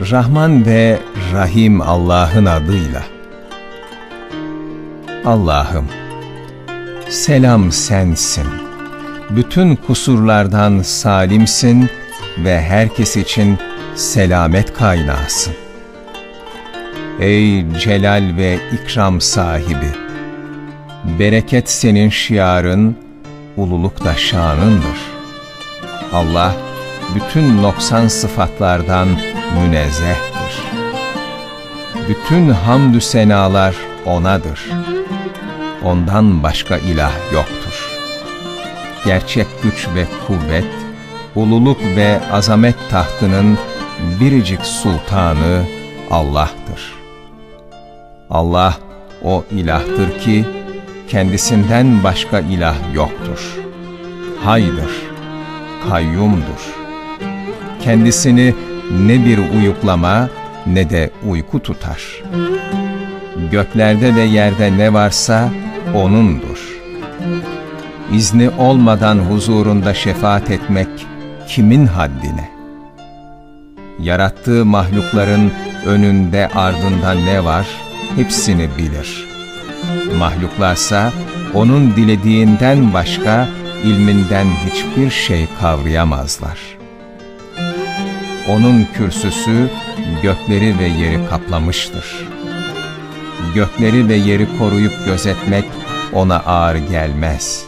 Rahman ve Rahim Allah'ın adıyla. Allah'ım, selam sensin. Bütün kusurlardan salimsin ve herkes için selamet kaynağısın. Ey celal ve ikram sahibi! Bereket senin şiarın, ululuk da şanındır. Allah, bütün noksan sıfatlardan münezzehtir. Bütün hamdü senalar O'nadır. Ondan başka ilah yoktur. Gerçek güç ve kuvvet, ululuk ve azamet tahtının biricik sultanı Allah'tır. Allah o ilahtır ki, kendisinden başka ilah yoktur. Haydır, kayyumdur. Kendisini ne bir uyuklama ne de uyku tutar. Göklerde ve yerde ne varsa O'nundur. İzni olmadan huzurunda şefaat etmek kimin haddine? Yarattığı mahlukların önünde ardında ne var hepsini bilir. Mahluklarsa O'nun dilediğinden başka ilminden hiçbir şey kavrayamazlar.'' Onun kürsüsü gökleri ve yeri kaplamıştır. Gökleri ve yeri koruyup gözetmek ona ağır gelmez.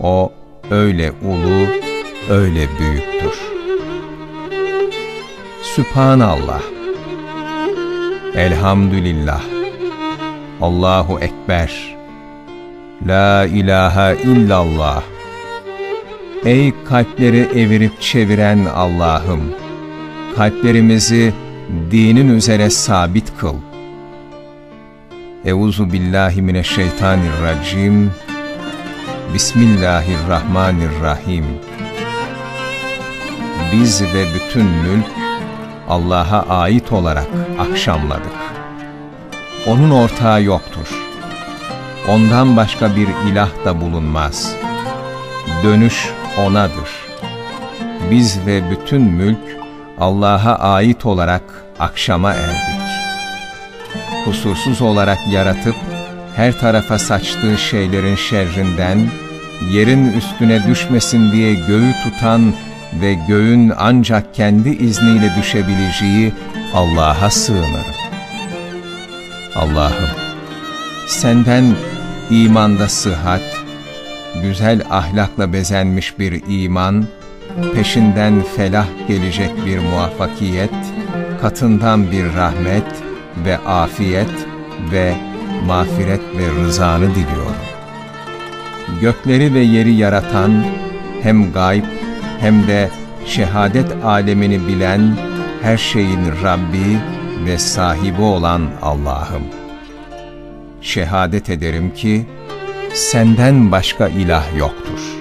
O öyle ulu, öyle büyüktür. Sübhanallah. Elhamdülillah. Allahu Ekber. La ilahe illallah. Ey kalpleri evirip çeviren Allah'ım! Kalplerimizi dinin üzere sabit kıl. Euzu billahi mineşşeytanirracim. Bismillahirrahmanirrahim. Biz ve bütün mülk Allah'a ait olarak akşamladık. Onun ortağı yoktur. Ondan başka bir ilah da bulunmaz. Dönüş O'nadır. Biz ve bütün mülk Allah'a ait olarak akşama erdik. Kusursuz olarak yaratıp her tarafa saçtığı şeylerin şerrinden, yerin üstüne düşmesin diye göğü tutan ve göğün ancak kendi izniyle düşebileceği Allah'a sığınırım. Allah'ım, senden imanda sıhhat, güzel ahlakla bezenmiş bir iman, peşinden felah gelecek bir muvaffakiyet, katından bir rahmet ve afiyet ve mağfiret ve rızanı diliyorum. Gökleri ve yeri yaratan, hem gayb hem de şehadet alemini bilen, her şeyin Rabbi ve sahibi olan Allah'ım. Şehadet ederim ki, senden başka ilah yoktur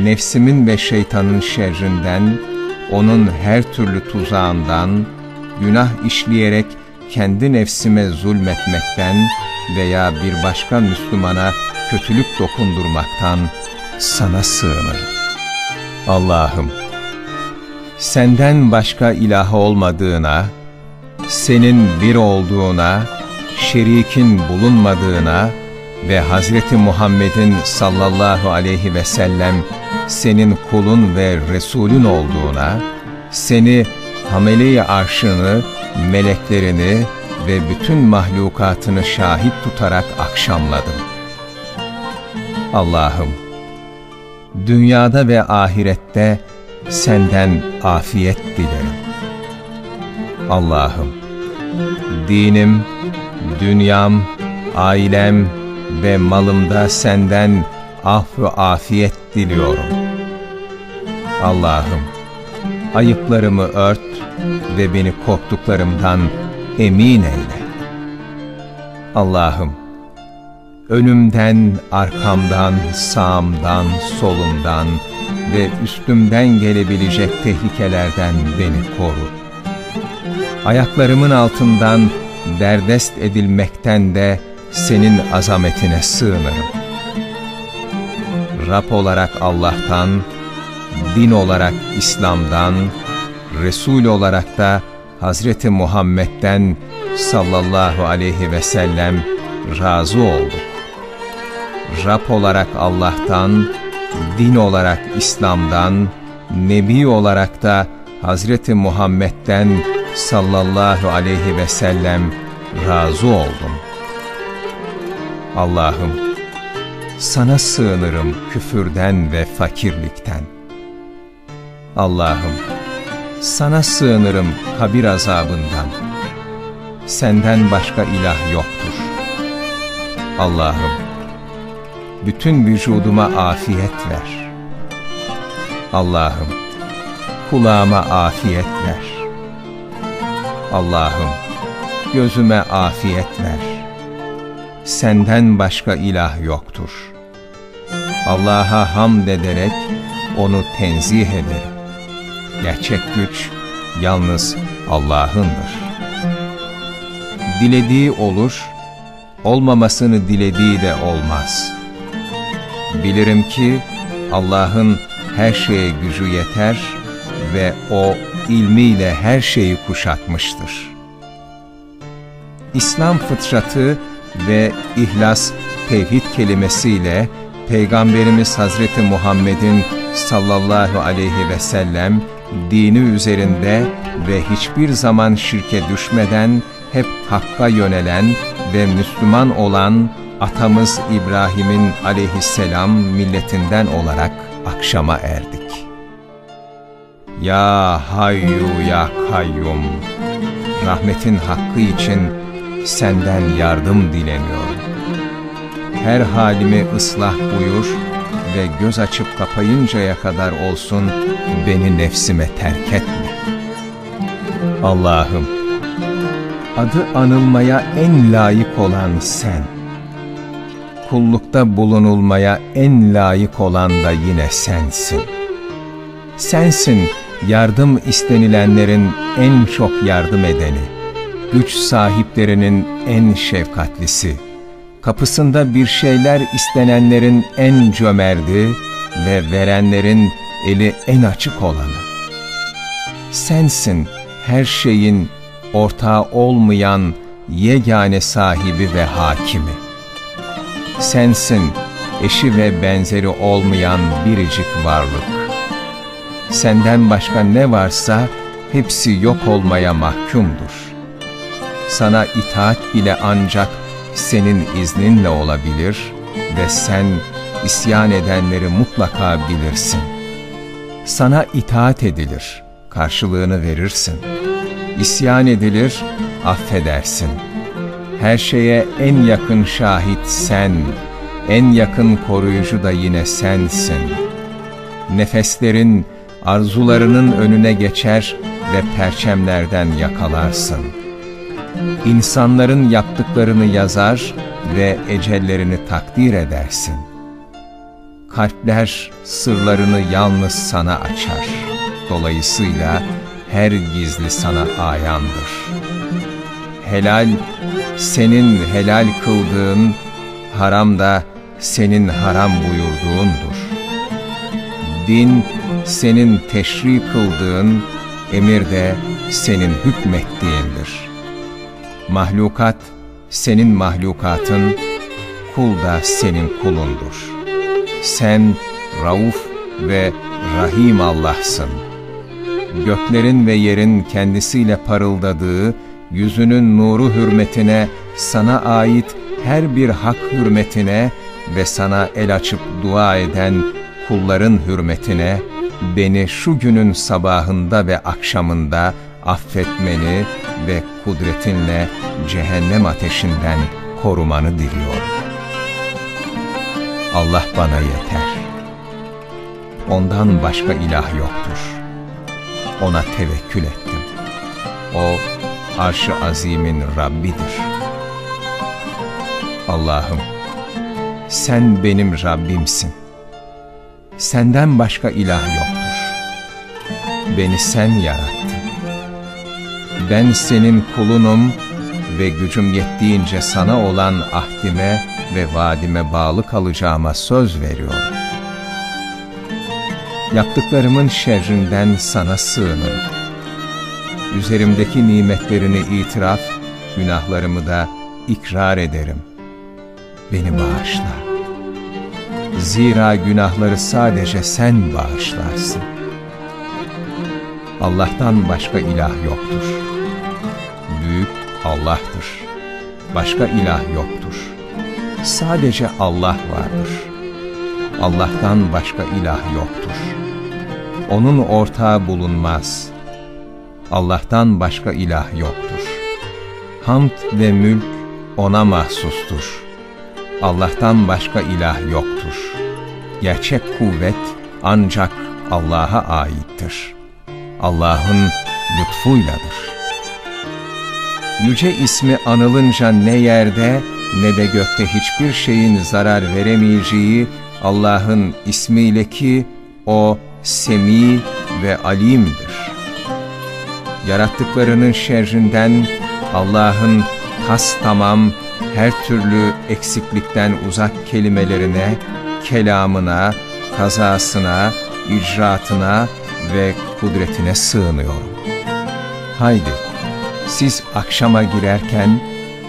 nefsimin ve şeytanın şerrinden, onun her türlü tuzağından, günah işleyerek kendi nefsime zulmetmekten veya bir başka Müslümana kötülük dokundurmaktan sana sığınırım. Allah'ım, senden başka ilah olmadığına, senin bir olduğuna, şerikin bulunmadığına ve Hazreti Muhammed'in sallallahu aleyhi ve sellem senin kulun ve Resulün olduğuna, seni hamele arşını, meleklerini ve bütün mahlukatını şahit tutarak akşamladım. Allah'ım, dünyada ve ahirette senden afiyet dilerim. Allah'ım, dinim, dünyam, ailem ve malımda senden af ve afiyet diliyorum. Allah'ım, ayıplarımı ört ve beni korktuklarımdan emin eyle. Allah'ım, önümden, arkamdan, sağımdan, solumdan ve üstümden gelebilecek tehlikelerden beni koru. Ayaklarımın altından derdest edilmekten de senin azametine sığınırım. Rab olarak Allah'tan, din olarak İslam'dan, Resul olarak da Hazreti Muhammed'den sallallahu aleyhi ve sellem razı olduk. Rab olarak Allah'tan, din olarak İslam'dan, Nebi olarak da Hazreti Muhammed'den sallallahu aleyhi ve sellem razı oldum. Allah'ım, sana sığınırım küfürden ve fakirlikten. Allah'ım, sana sığınırım kabir azabından. Senden başka ilah yoktur. Allah'ım, bütün vücuduma afiyet ver. Allah'ım, kulağıma afiyet ver. Allah'ım, gözüme afiyet ver. Senden başka ilah yoktur. Allah'a hamd ederek onu tenzih ederim. Gerçek güç yalnız Allah'ındır. Dilediği olur, olmamasını dilediği de olmaz. Bilirim ki Allah'ın her şeye gücü yeter ve O ilmiyle her şeyi kuşatmıştır. İslam fıtratı ve ihlas tevhid kelimesiyle Peygamberimiz Hazreti Muhammed'in sallallahu aleyhi ve sellem dini üzerinde ve hiçbir zaman şirke düşmeden hep hakka yönelen ve Müslüman olan atamız İbrahim'in aleyhisselam milletinden olarak akşama erdik. Ya Hayyu Ya Kayyum rahmetin hakkı için senden yardım dileniyorum. Her halimi ıslah buyur ve göz açıp kapayıncaya kadar olsun beni nefsime terk etme. Allah'ım, adı anılmaya en layık olan sen. Kullukta bulunulmaya en layık olan da yine sensin. Sensin yardım istenilenlerin en çok yardım edeni, güç sahiplerinin en şefkatlisi, kapısında bir şeyler istenenlerin en cömerdi ve verenlerin eli en açık olanı. Sensin her şeyin ortağı olmayan yegane sahibi ve hakimi. Sensin eşi ve benzeri olmayan biricik varlık. Senden başka ne varsa hepsi yok olmaya mahkumdur. Sana itaat bile ancak senin izninle olabilir ve sen isyan edenleri mutlaka bilirsin. Sana itaat edilir, karşılığını verirsin. İsyan edilir, affedersin. Her şeye en yakın şahit sen, en yakın koruyucu da yine sensin. Nefeslerin, arzularının önüne geçer ve perçemlerden yakalarsın.'' İnsanların yaptıklarını yazar ve ecellerini takdir edersin. Kalpler sırlarını yalnız sana açar. Dolayısıyla her gizli sana ayandır. Helal, senin helal kıldığın, haram da senin haram buyurduğundur. Din, senin teşri kıldığın, emir de senin hükmettiğindir.'' Mahlukat senin mahlukatın, kul da senin kulundur. Sen Rauf ve Rahim Allah'sın. Göklerin ve yerin kendisiyle parıldadığı, yüzünün nuru hürmetine, sana ait her bir hak hürmetine ve sana el açıp dua eden kulların hürmetine, beni şu günün sabahında ve akşamında affetmeni ve kudretinle cehennem ateşinden korumanı diliyorum. Allah bana yeter. Ondan başka ilah yoktur. Ona tevekkül ettim. O, arş-ı azimin Rabbidir. Allah'ım, sen benim Rabbimsin. Senden başka ilah yoktur. Beni sen yarattın. Ben senin kulunum ve gücüm yettiğince sana olan ahdime ve vaadime bağlı kalacağıma söz veriyorum. Yaptıklarımın şerrinden sana sığınırım. üzerimdeki nimetlerini itiraf, günahlarımı da ikrar ederim. Beni bağışla. Zira günahları sadece sen bağışlarsın. Allah'tan başka ilah yoktur. Allah'tır. Başka ilah yoktur. Sadece Allah vardır. Allah'tan başka ilah yoktur. Onun ortağı bulunmaz. Allah'tan başka ilah yoktur. Hamd ve mülk O'na mahsustur. Allah'tan başka ilah yoktur. Gerçek kuvvet ancak Allah'a aittir. Allah'ın lütfuyladır. Yüce ismi anılınca ne yerde ne de gökte hiçbir şeyin zarar veremeyeceği Allah'ın ismiyle ki O Semi ve Alim'dir. Yarattıklarının şerrinden Allah'ın tas tamam her türlü eksiklikten uzak kelimelerine, kelamına, kazasına, icraatına ve kudretine sığınıyorum. Haydi, siz akşama girerken,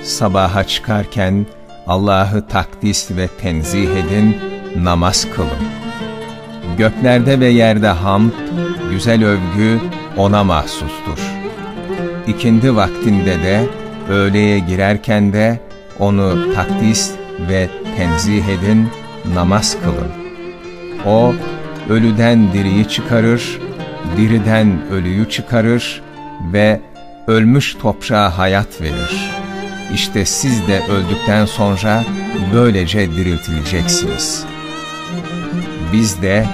sabaha çıkarken Allah'ı takdis ve tenzih edin, namaz kılın. Göklerde ve yerde hamd, güzel övgü O'na mahsustur. İkindi vaktinde de, öğleye girerken de O'nu takdis ve tenzih edin, namaz kılın. O, ölüden diriyi çıkarır, diriden ölüyü çıkarır ve ölmüş toprağa hayat verir. İşte siz de öldükten sonra böylece diriltileceksiniz. Biz de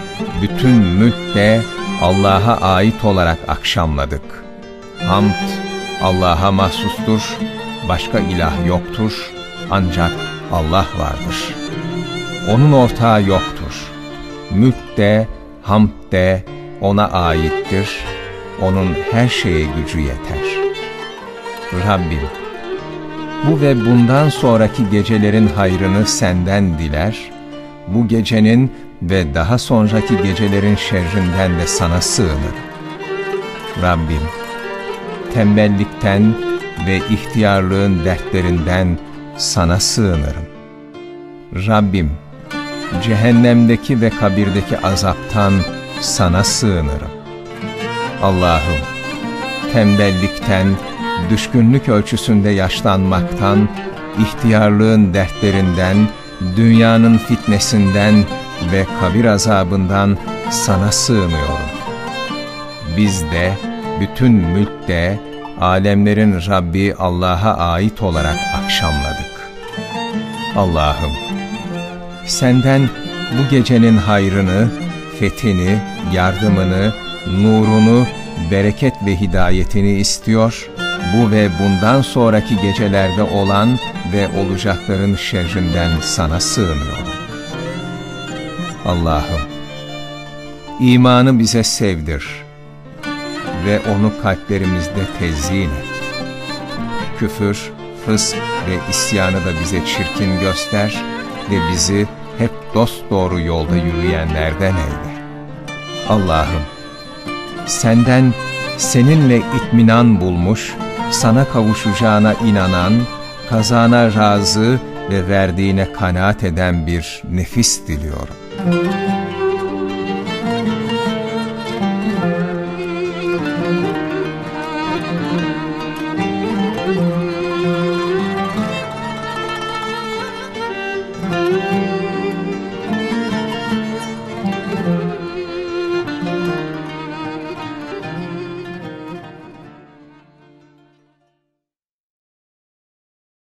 bütün mülk de Allah'a ait olarak akşamladık. Hamd Allah'a mahsustur, başka ilah yoktur, ancak Allah vardır. Onun ortağı yoktur. Mülk de, hamd de O'na aittir, O'nun her şeye gücü yeter. Rabbim, bu ve bundan sonraki gecelerin hayrını senden diler, bu gecenin ve daha sonraki gecelerin şerrinden de sana sığınır. Rabbim, tembellikten ve ihtiyarlığın dertlerinden sana sığınırım. Rabbim, cehennemdeki ve kabirdeki azaptan sana sığınırım. Allah'ım, tembellikten, düşkünlük ölçüsünde yaşlanmaktan, ihtiyarlığın dertlerinden, dünyanın fitnesinden ve kabir azabından sana sığınıyorum. Biz de, bütün mülk de, alemlerin Rabbi Allah'a ait olarak akşamladık. Allah'ım, senden bu gecenin hayrını, fethini, yardımını, nurunu, bereket ve hidayetini istiyor, bu ve bundan sonraki gecelerde olan ve olacakların şerrinden sana sığınıyorum. Allah'ım, imanı bize sevdir ve onu kalplerimizde tezyin et. Küfür, fısk ve isyanı da bize çirkin göster ve bizi hep dost doğru yolda yürüyenlerden eyle. Allah'ım, senden seninle itminan bulmuş, sana kavuşacağına inanan, kazana razı ve verdiğine kanaat eden bir nefis diliyorum.